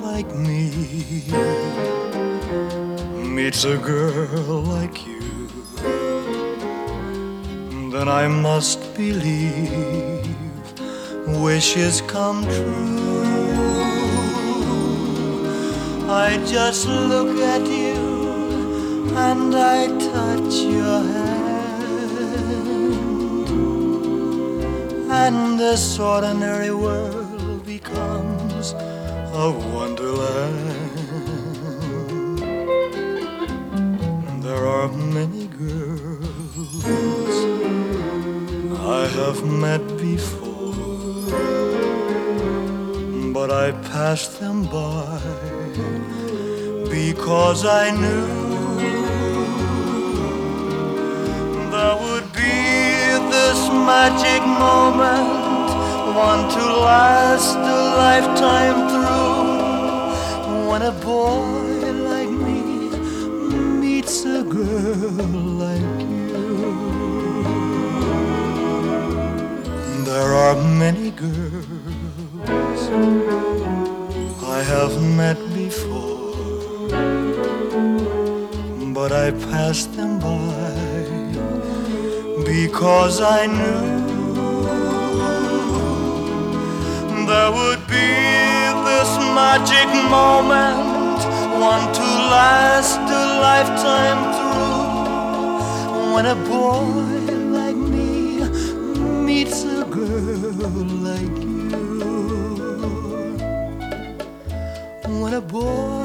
like me meets a girl like you, then I must believe wishes come true. I just look at you and I touch your hand, and this ordinary world a wonderland. There are many girls I have met before, but I passed them by because I knew there would be this magic moment, one to last a lifetime when a boy like me meets a girl like you. There are many girls I have met before, but I passed them by because I knew magic moment, one to last a lifetime through, when a boy like me meets a girl like you. When a boy